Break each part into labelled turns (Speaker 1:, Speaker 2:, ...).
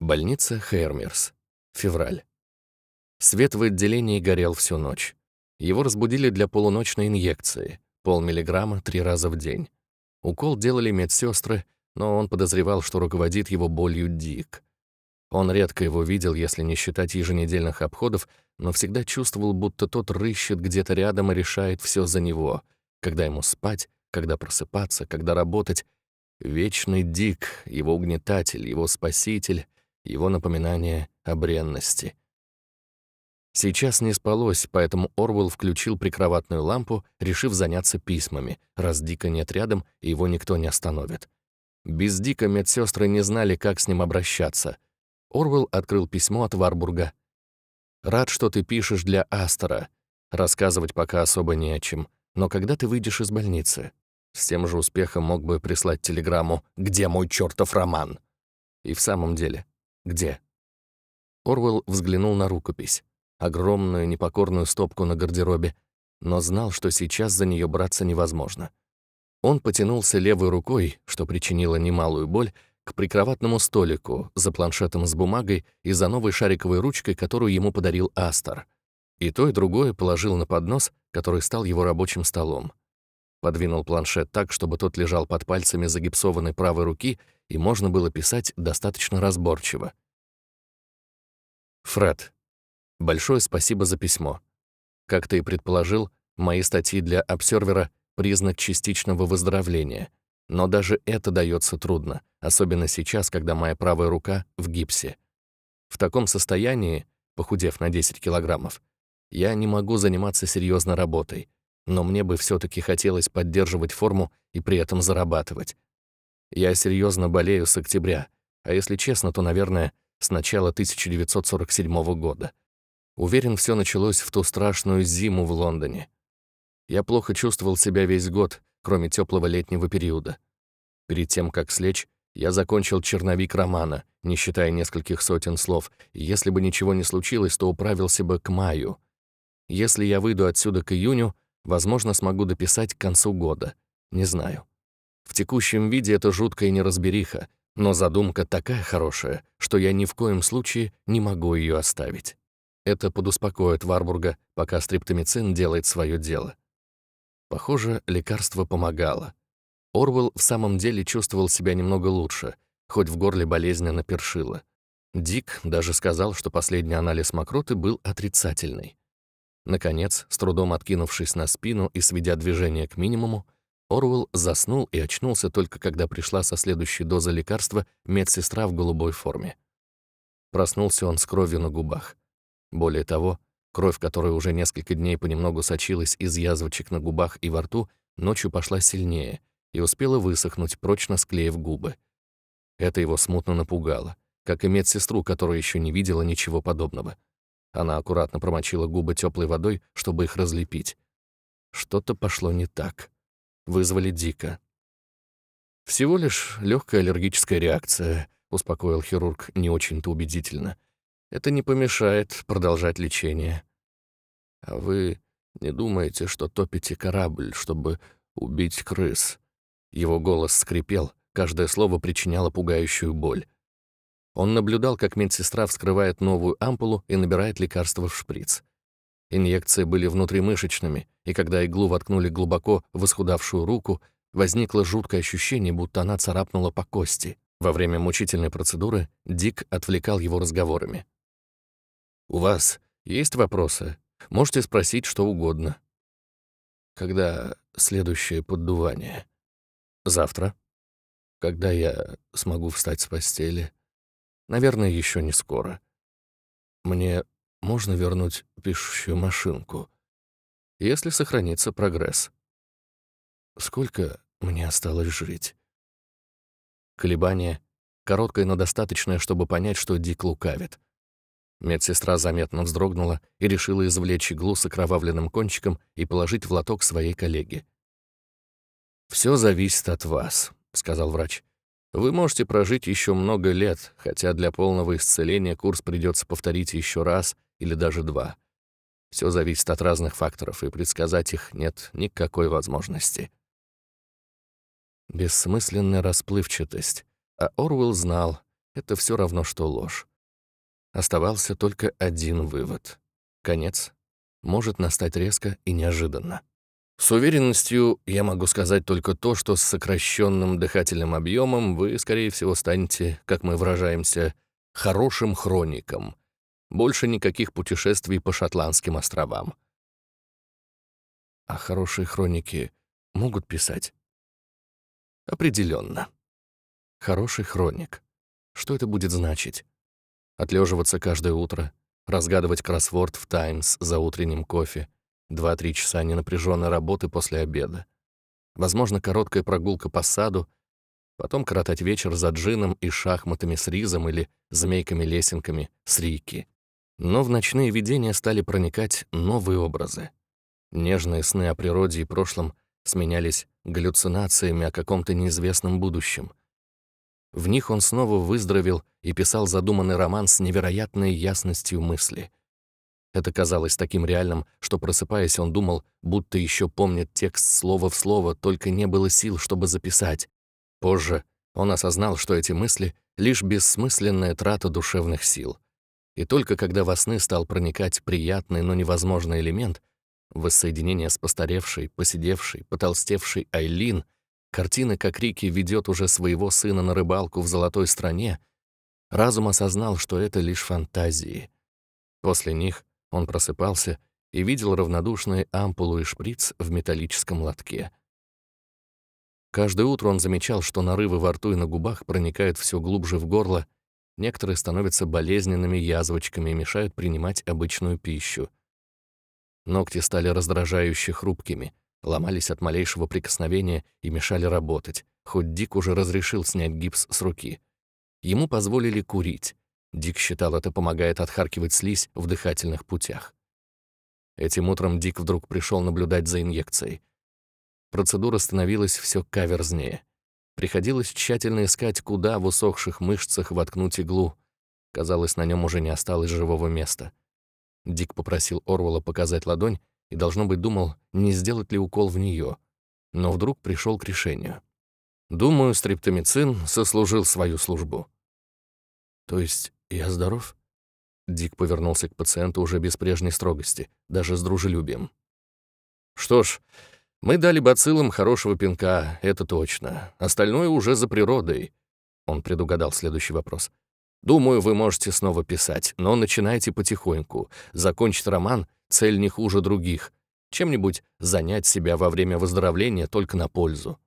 Speaker 1: Больница Хейрмерс. Февраль. Свет в отделении горел всю ночь. Его разбудили для полуночной инъекции, полмиллиграмма три раза в день. Укол делали медсестры, но он подозревал, что руководит его болью Дик. Он редко его видел, если не считать еженедельных обходов, но всегда чувствовал, будто тот рыщет где-то рядом и решает все за него, когда ему спать, когда просыпаться, когда работать. Вечный Дик, его угнетатель, его спаситель — его напоминание о бренности. Сейчас не спалось, поэтому Орвел включил прикроватную лампу, решив заняться письмами, раз Дика нет рядом, и его никто не остановит. Без Дика медсестры не знали, как с ним обращаться. Орвел открыл письмо от Варбурга. «Рад, что ты пишешь для Астера. Рассказывать пока особо не о чем. Но когда ты выйдешь из больницы?» С тем же успехом мог бы прислать телеграмму «Где мой чертов роман?» И в самом деле, «Где?» Орвел взглянул на рукопись, огромную непокорную стопку на гардеробе, но знал, что сейчас за нее браться невозможно. Он потянулся левой рукой, что причинило немалую боль, к прикроватному столику за планшетом с бумагой и за новой шариковой ручкой, которую ему подарил Астер. И то, и другое положил на поднос, который стал его рабочим столом. Подвинул планшет так, чтобы тот лежал под пальцами загипсованной правой руки и можно было писать достаточно разборчиво. Фред, большое спасибо за письмо. Как ты и предположил, мои статьи для обсервера — признак частичного выздоровления. Но даже это дается трудно, особенно сейчас, когда моя правая рука в гипсе. В таком состоянии, похудев на 10 килограммов, я не могу заниматься серьезно работой, но мне бы все таки хотелось поддерживать форму и при этом зарабатывать. Я серьезно болею с октября, а если честно, то, наверное, с начала 1947 года. Уверен, все началось в ту страшную зиму в Лондоне. Я плохо чувствовал себя весь год, кроме теплого летнего периода. Перед тем, как слечь, я закончил черновик романа, не считая нескольких сотен слов, и если бы ничего не случилось, то управился бы к маю. Если я выйду отсюда к июню, возможно, смогу дописать к концу года. Не знаю. В текущем виде это жуткая неразбериха, но задумка такая хорошая, что я ни в коем случае не могу ее оставить. Это подуспокоит Варбурга, пока стриптомицин делает свое дело. Похоже, лекарство помогало. Орвел в самом деле чувствовал себя немного лучше, хоть в горле болезненно першило. Дик даже сказал, что последний анализ мокроты был отрицательный. Наконец, с трудом откинувшись на спину и сведя движение к минимуму, Орвел заснул и очнулся только когда пришла со следующей дозы лекарства медсестра в голубой форме. Проснулся он с кровью на губах. Более того, кровь, которая уже несколько дней понемногу сочилась из язвочек на губах и во рту, ночью пошла сильнее и успела высохнуть, прочно склеив губы. Это его смутно напугало, как и медсестру, которая еще не видела ничего подобного. Она аккуратно промочила губы теплой водой, чтобы их разлепить. Что-то пошло не так вызвали Дика. «Всего лишь легкая аллергическая реакция», — успокоил хирург не очень-то убедительно. «Это не помешает продолжать лечение». «А вы не думаете, что топите корабль, чтобы убить крыс?» Его голос скрипел, каждое слово причиняло пугающую боль. Он наблюдал, как медсестра вскрывает новую ампулу и набирает лекарство в шприц. Инъекции были внутримышечными, и когда иглу воткнули глубоко в исхудавшую руку, возникло жуткое ощущение, будто она царапнула по кости. Во время мучительной процедуры Дик отвлекал его разговорами. «У вас есть вопросы? Можете спросить что угодно». «Когда следующее поддувание?» «Завтра». «Когда я смогу встать с постели?» «Наверное, еще не скоро». «Мне можно вернуть пишущую машинку, если сохранится прогресс. Сколько мне осталось жить? Колебание, короткое, но достаточное, чтобы понять, что Дик лукавит. Медсестра заметно вздрогнула и решила извлечь иглу с окровавленным кончиком и положить в лоток своей коллеги. «Все зависит от вас», — сказал врач. «Вы можете прожить еще много лет, хотя для полного исцеления курс придется повторить еще раз или даже два. Все зависит от разных факторов, и предсказать их нет никакой возможности. Бессмысленная расплывчатость. А Орвелл знал, это все равно, что ложь. Оставался только один вывод. Конец может настать резко и неожиданно. С уверенностью я могу сказать только то, что с сокращенным дыхательным объемом вы, скорее всего, станете, как мы выражаемся, хорошим хроником. Больше никаких путешествий по Шотландским островам. А хорошие хроники могут писать? Определенно. Хороший хроник. Что это будет значить? Отлеживаться каждое утро, разгадывать кроссворд в «Таймс» за утренним кофе, два-три часа ненапряженной работы после обеда. Возможно, короткая прогулка по саду, потом коротать вечер за джином и шахматами с ризом или змейками-лесенками с рики. Но в ночные видения стали проникать новые образы. Нежные сны о природе и прошлом сменялись галлюцинациями о каком-то неизвестном будущем. В них он снова выздоровел и писал задуманный роман с невероятной ясностью мысли. Это казалось таким реальным, что, просыпаясь, он думал, будто еще помнит текст слово в слово, только не было сил, чтобы записать. Позже он осознал, что эти мысли — лишь бессмысленная трата душевных сил. И только когда во сны стал проникать приятный, но невозможный элемент, Воссоединение с постаревшей, посидевшей, потолстевшей Айлин, картина, как Рики ведет уже своего сына на рыбалку в золотой стране, разум осознал, что это лишь фантазии. После них он просыпался и видел равнодушные ампулу и шприц в металлическом лотке. Каждое утро он замечал, что нарывы во рту и на губах проникают все глубже в горло, некоторые становятся болезненными язвочками и мешают принимать обычную пищу. Ногти стали раздражающе хрупкими, ломались от малейшего прикосновения и мешали работать, хоть Дик уже разрешил снять гипс с руки. Ему позволили курить. Дик считал, это помогает отхаркивать слизь в дыхательных путях. Этим утром Дик вдруг пришел наблюдать за инъекцией. Процедура становилась все каверзнее. Приходилось тщательно искать, куда в усохших мышцах воткнуть иглу. Казалось, на нем уже не осталось живого места. Дик попросил Орвала показать ладонь и, должно быть, думал, не сделать ли укол в нее, но вдруг пришел к решению. Думаю, стриптомицин сослужил свою службу. То есть я здоров? Дик повернулся к пациенту уже без прежней строгости, даже с дружелюбием. Что ж, мы дали бациллам хорошего пинка, это точно. Остальное уже за природой. Он предугадал следующий вопрос. Думаю, вы можете снова писать, но начинайте потихоньку. Закончить роман — цель не хуже других. Чем-нибудь занять себя во время выздоровления только на пользу.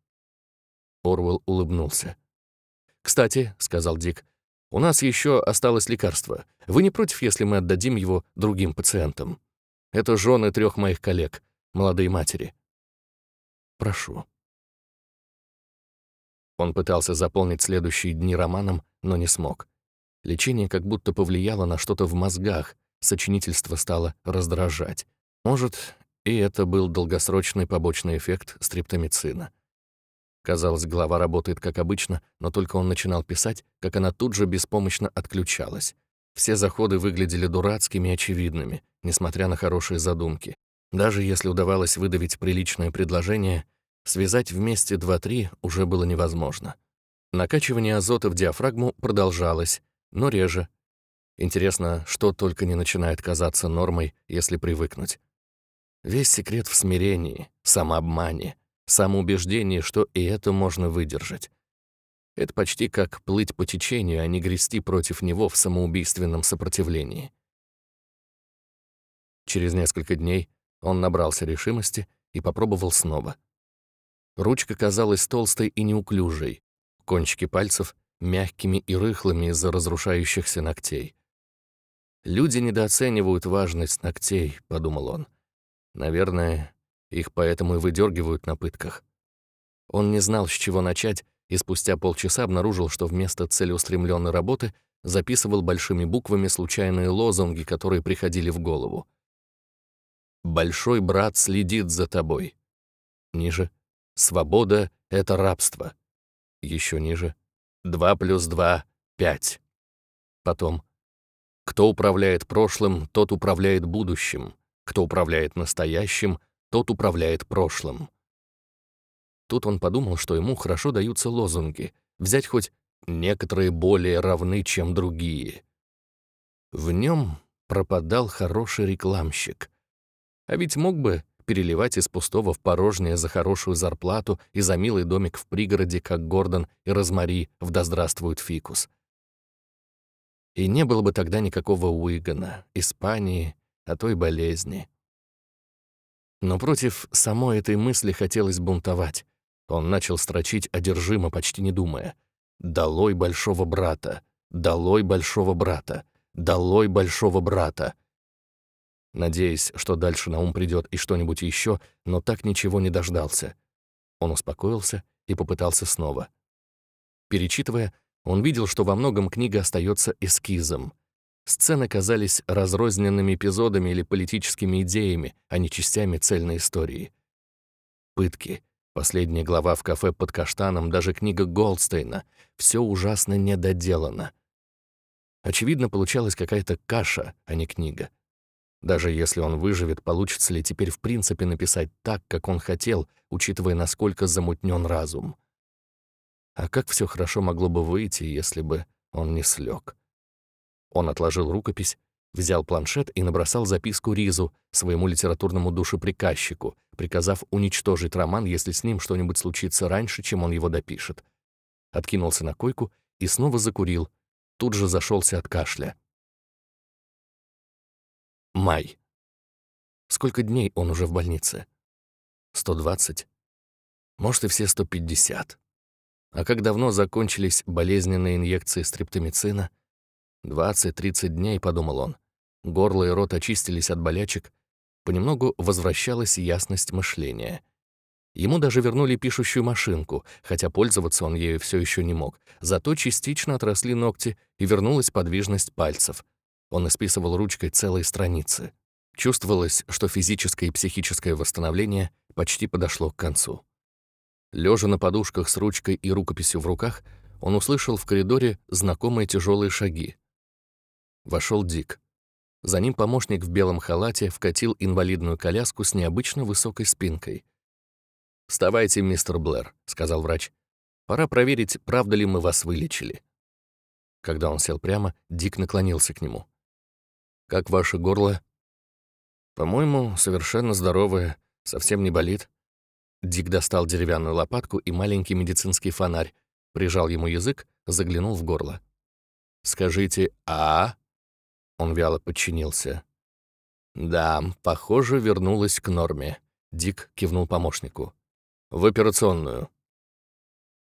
Speaker 1: Орвел улыбнулся. «Кстати», — сказал Дик, — «у нас еще осталось лекарство. Вы не против, если мы отдадим его другим пациентам? Это жены трех моих коллег, молодые матери». «Прошу». Он пытался заполнить следующие дни романом, но не смог. Лечение как будто повлияло на что-то в мозгах, сочинительство стало раздражать. Может, и это был долгосрочный побочный эффект стриптомицина. Казалось, голова работает как обычно, но только он начинал писать, как она тут же беспомощно отключалась. Все заходы выглядели дурацкими и очевидными, несмотря на хорошие задумки. Даже если удавалось выдавить приличное предложение, связать вместе два-три уже было невозможно. Накачивание азота в диафрагму продолжалось, но реже. Интересно, что только не начинает казаться нормой, если привыкнуть. Весь секрет в смирении, самообмане, самоубеждении, что и это можно выдержать. Это почти как плыть по течению, а не грести против него в самоубийственном сопротивлении. Через несколько дней он набрался решимости и попробовал снова. Ручка казалась толстой и неуклюжей, кончики пальцев мягкими и рыхлыми из-за разрушающихся ногтей. «Люди недооценивают важность ногтей», — подумал он. «Наверное, их поэтому и выдергивают на пытках». Он не знал, с чего начать, и спустя полчаса обнаружил, что вместо целеустремленной работы записывал большими буквами случайные лозунги, которые приходили в голову. «Большой брат следит за тобой». Ниже «Свобода — это рабство». Еще ниже Два плюс два — пять. Потом. Кто управляет прошлым, тот управляет будущим. Кто управляет настоящим, тот управляет прошлым. Тут он подумал, что ему хорошо даются лозунги. Взять хоть некоторые более равны, чем другие. В нем пропадал хороший рекламщик. А ведь мог бы переливать из пустого в порожнее за хорошую зарплату и за милый домик в пригороде, как Гордон и Розмари в «Да здравствует фикус». И не было бы тогда никакого Уигана, Испании, а то и болезни. Но против самой этой мысли хотелось бунтовать. Он начал строчить одержимо, почти не думая. «Долой большого брата! Долой большого брата! Долой большого брата!» Надеясь, что дальше на ум придет и что-нибудь еще, но так ничего не дождался. Он успокоился и попытался снова. Перечитывая, он видел, что во многом книга остается эскизом. Сцены казались разрозненными эпизодами или политическими идеями, а не частями цельной истории. Пытки, последняя глава в кафе под каштаном, даже книга Голдстейна — все ужасно недоделано. Очевидно, получалась какая-то каша, а не книга. Даже если он выживет, получится ли теперь в принципе написать так, как он хотел, учитывая, насколько замутнен разум? А как все хорошо могло бы выйти, если бы он не слег? Он отложил рукопись, взял планшет и набросал записку Ризу, своему литературному душеприказчику, приказав уничтожить роман, если с ним что-нибудь случится раньше, чем он его допишет. Откинулся на койку и снова закурил, тут же зашелся от кашля. Май. Сколько дней он уже в больнице? 120. Может, и все 150. А как давно закончились болезненные инъекции стриптомицина? 20-30 дней, подумал он. Горло и рот очистились от болячек. Понемногу возвращалась ясность мышления. Ему даже вернули пишущую машинку, хотя пользоваться он ею все еще не мог. Зато частично отросли ногти и вернулась подвижность пальцев. Он исписывал ручкой целые страницы. Чувствовалось, что физическое и психическое восстановление почти подошло к концу. Лежа на подушках с ручкой и рукописью в руках, он услышал в коридоре знакомые тяжелые шаги. Вошел Дик. За ним помощник в белом халате вкатил инвалидную коляску с необычно высокой спинкой. «Вставайте, мистер Блэр», — сказал врач. «Пора проверить, правда ли мы вас вылечили». Когда он сел прямо, Дик наклонился к нему. «Как ваше горло?» «По-моему, совершенно здоровое, совсем не болит», Дик достал деревянную лопатку и маленький медицинский фонарь, прижал ему язык, заглянул в горло. «Скажите «а»?» Он вяло подчинился. «Да, похоже, вернулась к норме», — Дик кивнул помощнику. «В операционную».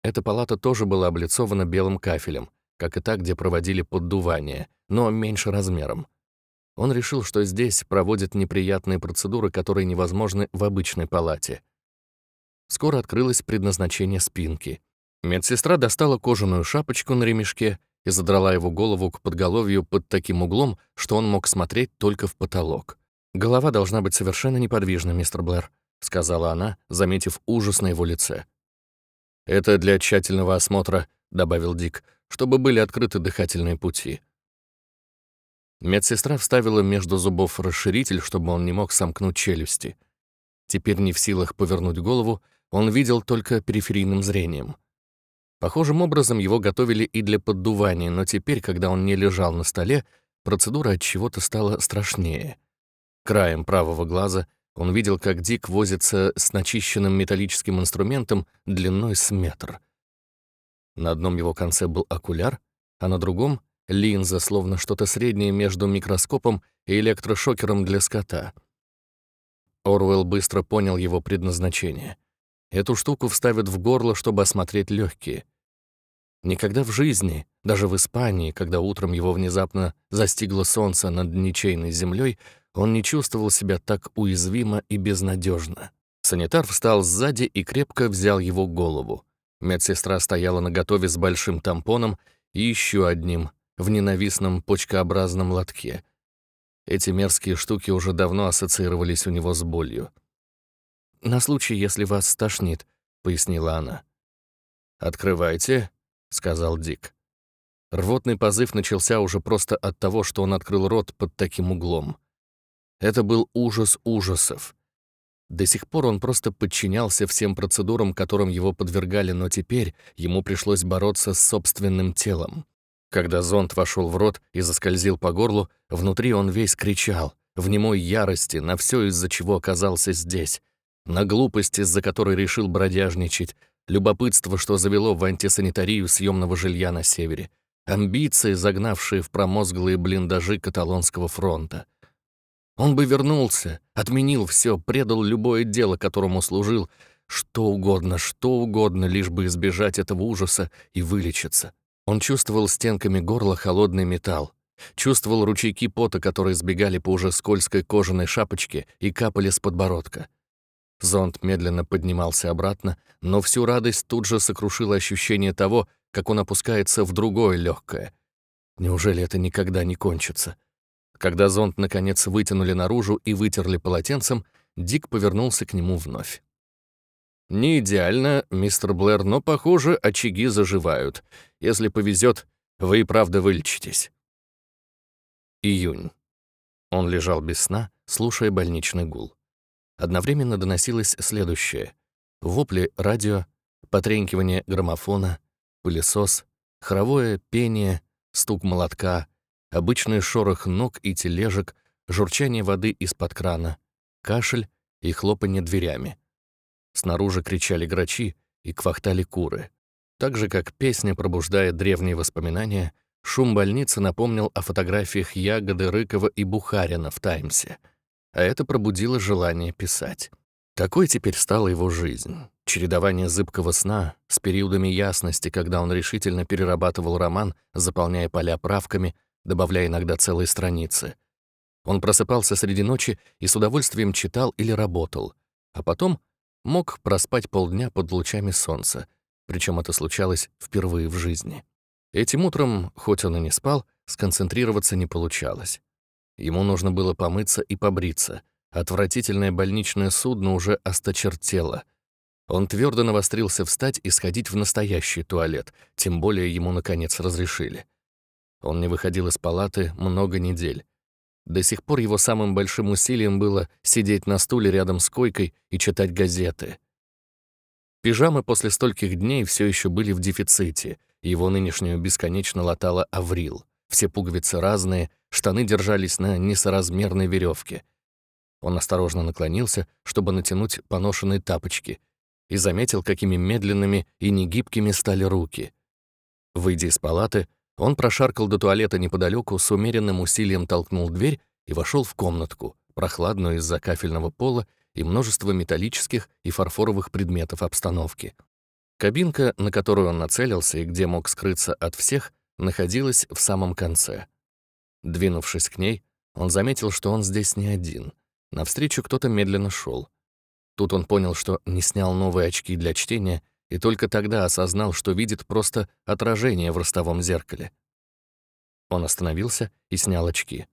Speaker 1: Эта палата тоже была облицована белым кафелем, как и та, где проводили поддувание, но меньше размером. Он решил, что здесь проводят неприятные процедуры, которые невозможны в обычной палате — Скоро открылось предназначение спинки. Медсестра достала кожаную шапочку на ремешке и задрала его голову к подголовью под таким углом, что он мог смотреть только в потолок. «Голова должна быть совершенно неподвижна, мистер Блэр», — сказала она, заметив ужас на его лице. «Это для тщательного осмотра», — добавил Дик, «чтобы были открыты дыхательные пути». Медсестра вставила между зубов расширитель, чтобы он не мог сомкнуть челюсти. Теперь не в силах повернуть голову, он видел только периферийным зрением. Похожим образом его готовили и для поддувания, но теперь, когда он не лежал на столе, процедура от чего-то стала страшнее. Краем правого глаза он видел, как Дик возится с начищенным металлическим инструментом длиной с метр. На одном его конце был окуляр, а на другом — линза, словно что-то среднее между микроскопом и электрошокером для скота. Орвелл быстро понял его предназначение — Эту штуку вставят в горло, чтобы осмотреть легкие. Никогда в жизни, даже в Испании, когда утром его внезапно застигло солнце над ничейной землей, он не чувствовал себя так уязвимо и безнадежно. Санитар встал сзади и крепко взял его голову. Медсестра стояла наготове с большим тампоном и еще одним в ненавистном почкообразном лотке. Эти мерзкие штуки уже давно ассоциировались у него с болью. «На случай, если вас стошнит», — пояснила она. «Открывайте», — сказал Дик. Рвотный позыв начался уже просто от того, что он открыл рот под таким углом. Это был ужас ужасов. До сих пор он просто подчинялся всем процедурам, которым его подвергали, но теперь ему пришлось бороться с собственным телом. Когда зонт вошел в рот и заскользил по горлу, внутри он весь кричал, в немой ярости, на все, из-за чего оказался здесь, на глупость, из-за которой решил бродяжничать, любопытство, что завело в антисанитарию съемного жилья на севере, амбиции, загнавшие в промозглые блиндажи каталонского фронта. Он бы вернулся, отменил все, предал любое дело, которому служил, что угодно, что угодно, лишь бы избежать этого ужаса и вылечиться. Он чувствовал стенками горла холодный металл, чувствовал ручейки пота, которые сбегали по уже скользкой кожаной шапочке и капали с подбородка. Зонт медленно поднимался обратно, но всю радость тут же сокрушило ощущение того, как он опускается в другое легкое. Неужели это никогда не кончится? Когда зонт наконец вытянули наружу и вытерли полотенцем, Дик повернулся к нему вновь. «Не идеально, мистер Блэр, но, похоже, очаги заживают. Если повезет, вы и правда вылечитесь». Июнь. Он лежал без сна, слушая больничный гул. Одновременно доносилось следующее. Вопли радио, потренькивание граммофона, пылесос, хоровое пение, стук молотка, обычный шорох ног и тележек, журчание воды из-под крана, кашель и хлопанье дверями. Снаружи кричали грачи и квахтали куры. Так же, как песня пробуждает древние воспоминания, шум больницы напомнил о фотографиях Ягоды, Рыкова и Бухарина в «Таймсе», а это пробудило желание писать. Такой теперь стала его жизнь. Чередование зыбкого сна с периодами ясности, когда он решительно перерабатывал роман, заполняя поля правками, добавляя иногда целые страницы. Он просыпался среди ночи и с удовольствием читал или работал, а потом мог проспать полдня под лучами солнца, причем это случалось впервые в жизни. Этим утром, хоть он и не спал, сконцентрироваться не получалось. Ему нужно было помыться и побриться. Отвратительное больничное судно уже осточертело. Он твердо навострился встать и сходить в настоящий туалет, тем более ему, наконец, разрешили. Он не выходил из палаты много недель. До сих пор его самым большим усилием было сидеть на стуле рядом с койкой и читать газеты. Пижамы после стольких дней все еще были в дефиците, его нынешнюю бесконечно латала Аврил. Все пуговицы разные, штаны держались на несоразмерной веревке. Он осторожно наклонился, чтобы натянуть поношенные тапочки, и заметил, какими медленными и негибкими стали руки. Выйдя из палаты, он прошаркал до туалета неподалеку, с умеренным усилием толкнул дверь и вошел в комнатку, прохладную из-за кафельного пола и множества металлических и фарфоровых предметов обстановки. Кабинка, на которую он нацелился и где мог скрыться от всех, находилась в самом конце. Двинувшись к ней, он заметил, что он здесь не один. Навстречу кто-то медленно шел. Тут он понял, что не снял новые очки для чтения, и только тогда осознал, что видит просто отражение в ростовом зеркале. Он остановился и снял очки.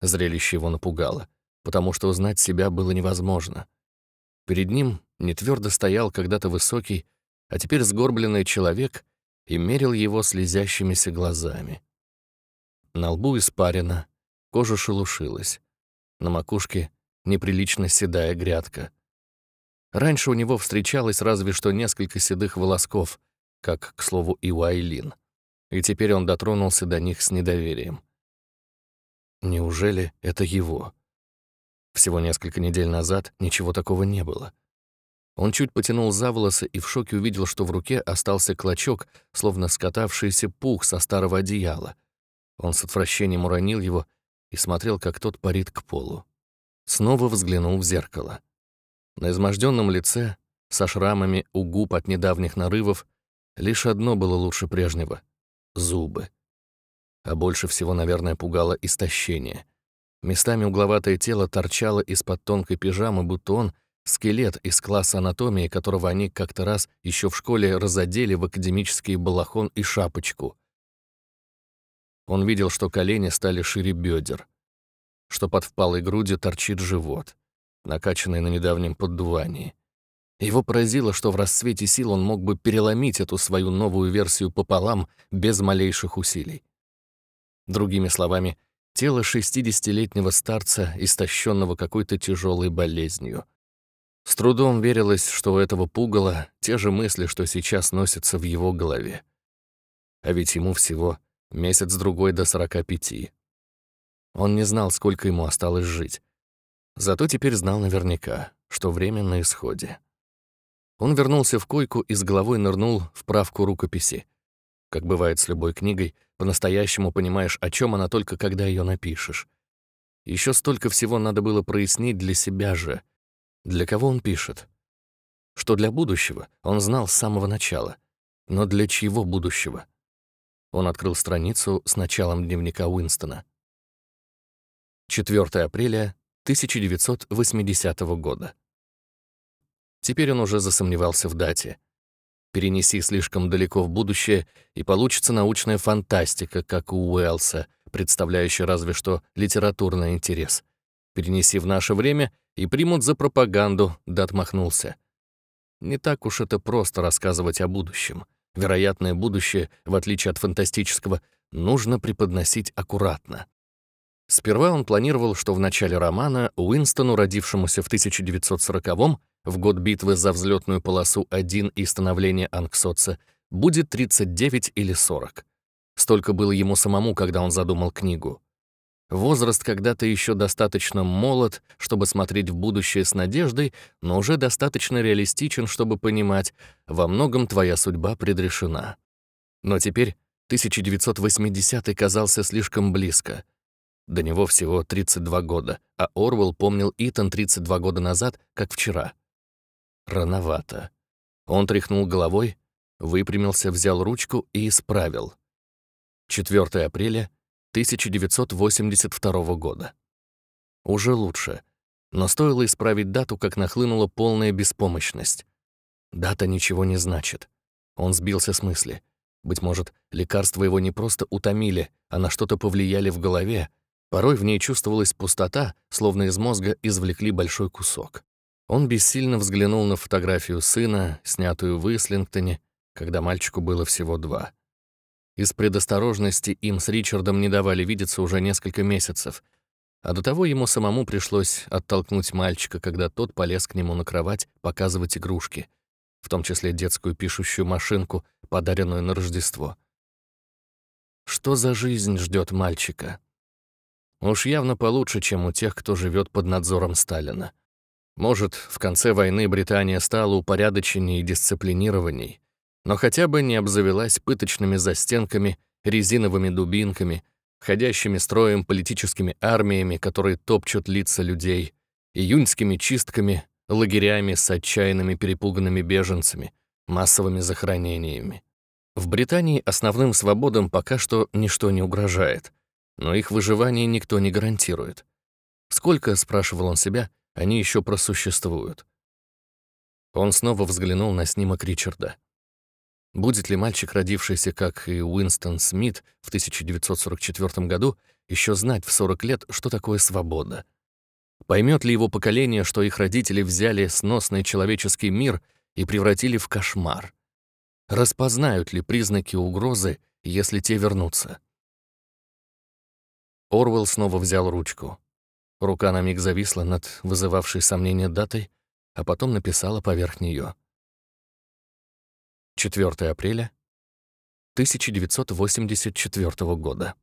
Speaker 1: Зрелище его напугало, потому что узнать себя было невозможно. Перед ним не твердо стоял когда-то высокий, а теперь сгорбленный человек и мерил его слезящимися глазами. На лбу испарина, кожа шелушилась. На макушке неприлично седая грядка. Раньше у него встречалось разве что несколько седых волосков, как, к слову, и у Айлин. И теперь он дотронулся до них с недоверием. Неужели это его? Всего несколько недель назад ничего такого не было. Он чуть потянул за волосы и в шоке увидел, что в руке остался клочок, словно скатавшийся пух со старого одеяла. Он с отвращением уронил его и смотрел, как тот парит к полу. Снова взглянул в зеркало. На изможденном лице, со шрамами у губ от недавних нарывов, лишь одно было лучше прежнего — зубы. А больше всего, наверное, пугало истощение. Местами угловатое тело торчало из-под тонкой пижамы, будто он — скелет из класса анатомии, которого они как-то раз еще в школе разодели в академический балахон и шапочку — он видел, что колени стали шире бедер, что под впалой грудью торчит живот, накачанный на недавнем поддувании. Его поразило, что в расцвете сил он мог бы переломить эту свою новую версию пополам без малейших усилий. Другими словами, тело 60-летнего старца, истощенного какой-то тяжелой болезнью. С трудом верилось, что у этого пугала те же мысли, что сейчас носятся в его голове. А ведь ему всего месяц-другой до 45. Он не знал, сколько ему осталось жить. Зато теперь знал наверняка, что время на исходе. Он вернулся в койку и с головой нырнул в правку рукописи. Как бывает с любой книгой, по-настоящему понимаешь, о чем она только когда ее напишешь. Еще столько всего надо было прояснить для себя же. Для кого он пишет? Что для будущего, он знал с самого начала. Но для чьего будущего? Он открыл страницу с началом дневника Уинстона. 4 апреля 1980 года. Теперь он уже засомневался в дате. Перенеси слишком далеко в будущее, и получится научная фантастика, как у Уэллса, представляющая разве что литературный интерес. Перенеси в наше время, и примут за пропаганду, да отмахнулся. Не так уж это просто рассказывать о будущем. Вероятное будущее, в отличие от фантастического, нужно преподносить аккуратно. Сперва он планировал, что в начале романа Уинстону, родившемуся в 1940-м, в год битвы за взлетную полосу 1 и становления Анксоца, будет 39 или 40. Столько было ему самому, когда он задумал книгу. Возраст когда-то еще достаточно молод, чтобы смотреть в будущее с надеждой, но уже достаточно реалистичен, чтобы понимать, во многом твоя судьба предрешена. Но теперь 1980 казался слишком близко — до него всего 32 года, а Орвел помнил Итан 32 года назад, как вчера. Рановато. Он тряхнул головой, выпрямился, взял ручку и исправил. 4 апреля 1982 года. Уже лучше. Но стоило исправить дату, как нахлынула полная беспомощность. Дата ничего не значит. Он сбился с мысли. Быть может, лекарства его не просто утомили, а на что-то повлияли в голове, Порой в ней чувствовалась пустота, словно из мозга извлекли большой кусок. Он бессильно взглянул на фотографию сына, снятую в Ислингтоне, когда мальчику было всего два. Из предосторожности им с Ричардом не давали видеться уже несколько месяцев, а до того ему самому пришлось оттолкнуть мальчика, когда тот полез к нему на кровать показывать игрушки, в том числе детскую пишущую машинку, подаренную на Рождество. Что за жизнь ждет мальчика? Уж явно получше, чем у тех, кто живет под надзором Сталина. Может, в конце войны Британия стала упорядоченней и дисциплинированней, но хотя бы не обзавелась пыточными застенками, резиновыми дубинками, ходящими строем политическими армиями, которые топчут лица людей, июньскими чистками, лагерями с отчаянными перепуганными беженцами, массовыми захоронениями. В Британии основным свободам пока что ничто не угрожает — но их выживание никто не гарантирует. Сколько, спрашивал он себя, они еще просуществуют? Он снова взглянул на снимок Ричарда. Будет ли мальчик, родившийся, как и Уинстон Смит в 1944 году, еще знать в 40 лет, что такое свобода? Поймет ли его поколение, что их родители взяли сносный человеческий мир и превратили в кошмар? Распознают ли признаки угрозы, если те вернутся? Орвел снова взял ручку. Рука на миг зависла над вызывавшей сомнения датой, а потом написала поверх нее. 4 апреля 1984 года.